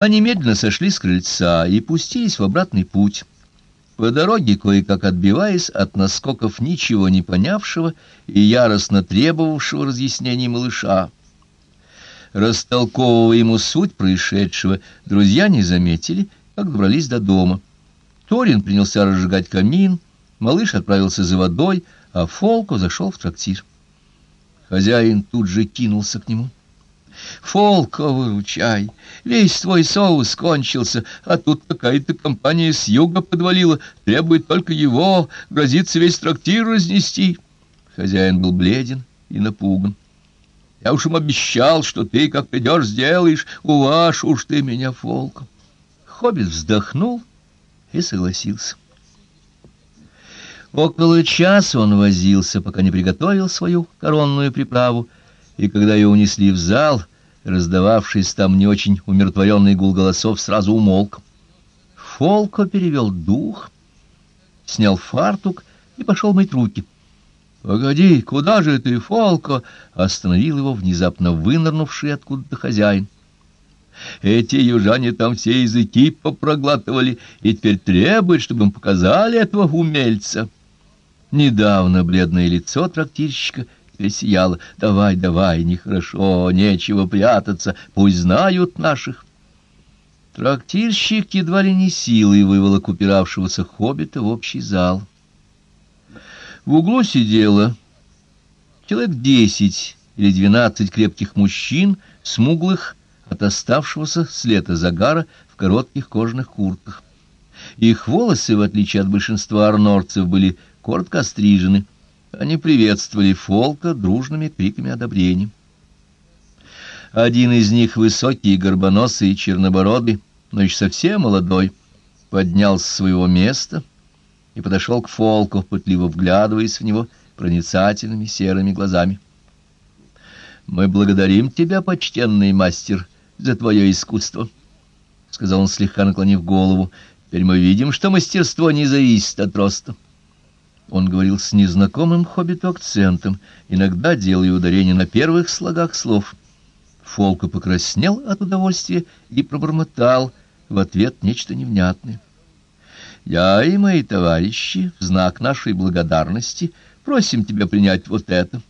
Они медленно сошли с крыльца и пустились в обратный путь. По дороге, кое-как отбиваясь от наскоков ничего не понявшего и яростно требовавшего разъяснений малыша. Растолковывая ему суть происшедшего, друзья не заметили, как добрались до дома. Торин принялся разжигать камин, малыш отправился за водой, а Фолко зашел в трактир. Хозяин тут же кинулся к нему. Фолко, выручай, весь твой соус кончился, а тут какая-то компания с юга подвалила, требует только его, грозится весь трактир разнести. Хозяин был бледен и напуган. Я уж им обещал, что ты, как придешь, сделаешь, уваж уж ты меня, Фолко. Хоббит вздохнул и согласился. Около часа он возился, пока не приготовил свою коронную приправу, и когда ее унесли в зал, раздававшийся там не очень умиротворенный гул голосов, сразу умолк. Фолко перевел дух, снял фартук и пошел мыть руки. «Погоди, куда же ты, Фолко?» — остановил его внезапно вынырнувший откуда-то хозяин. «Эти южане там все языки попроглатывали и теперь требуют, чтобы им показали этого умельца». Недавно бледное лицо трактирщика — присияла. «Давай, давай, нехорошо, нечего прятаться, пусть знают наших». Трактирщик едва ли не силой выволок упиравшегося хоббита в общий зал. В углу сидело человек десять или двенадцать крепких мужчин, смуглых от оставшегося с лета загара в коротких кожаных куртках. Их волосы, в отличие от большинства арнорцев, были коротко острижены, они приветствовали Фолка дружными криками одобрения. Один из них, высокий, горбоносый и чернобородый, но еще совсем молодой, поднялся с своего места и подошел к Фолку, пытливо вглядываясь в него проницательными серыми глазами. «Мы благодарим тебя, почтенный мастер, за твое искусство», — сказал он, слегка наклонив голову. «Теперь мы видим, что мастерство не зависит от роста». Он говорил с незнакомым хоббиту акцентом, иногда делая ударение на первых слогах слов. Фолка покраснел от удовольствия и пробормотал в ответ нечто невнятное. «Я и мои товарищи, в знак нашей благодарности, просим тебя принять вот это».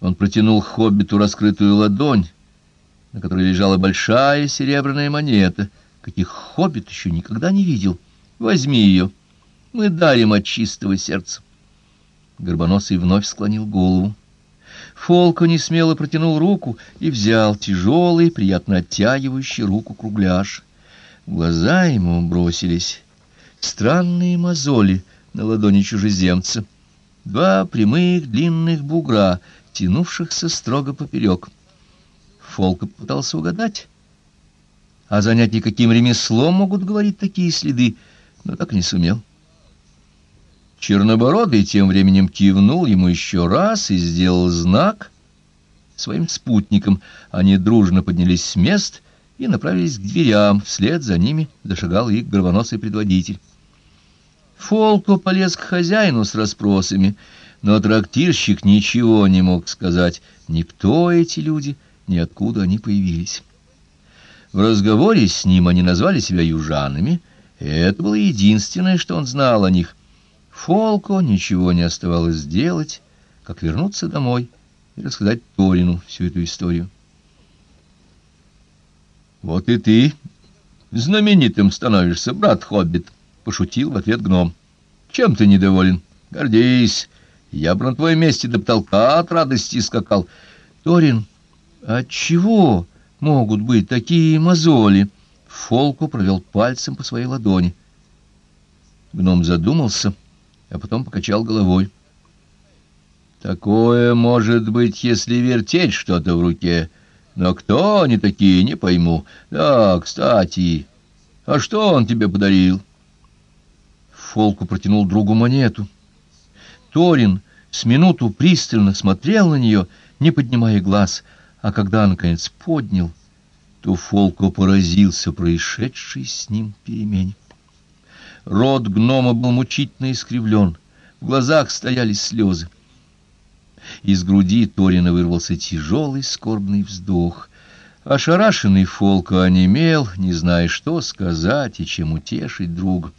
Он протянул хоббиту раскрытую ладонь, на которой лежала большая серебряная монета, каких хоббит еще никогда не видел. «Возьми ее, мы дарим от чистого сердца». Горбоносый вновь склонил голову. Фолко несмело протянул руку и взял тяжелый, приятно оттягивающий руку кругляш. Глаза ему бросились. Странные мозоли на ладони чужеземца. Два прямых длинных бугра, тянувшихся строго поперек. Фолко пытался угадать. А занять никаким ремеслом могут говорить такие следы, но так не сумел. Чернобородый тем временем кивнул ему еще раз и сделал знак своим спутникам. Они дружно поднялись с мест и направились к дверям. Вслед за ними зашагал их гробоносый предводитель. Фолко полез к хозяину с расспросами, но трактирщик ничего не мог сказать. Ни кто эти люди, ни откуда они появились. В разговоре с ним они назвали себя южанами, и это было единственное, что он знал о них. Фолко ничего не оставалось сделать, как вернуться домой и рассказать Торину всю эту историю. «Вот и ты знаменитым становишься, брат Хоббит», — пошутил в ответ гном. «Чем ты недоволен? Гордись. Я бы на твоем месте до потолка от радости скакал. Торин, от чего могут быть такие мозоли?» Фолку провел пальцем по своей ладони. Гном задумался — а потом покачал головой. Такое может быть, если вертеть что-то в руке. Но кто они такие, не пойму. Да, кстати, а что он тебе подарил? Фолку протянул другу монету. Торин с минуту пристально смотрел на нее, не поднимая глаз, а когда, наконец, поднял, то Фолку поразился происшедшей с ним перемене. Рот гнома был мучительно искривлен, в глазах стояли слезы. Из груди Торина вырвался тяжелый скорбный вздох. Ошарашенный Фолко онемел, не зная, что сказать и чем утешить друга.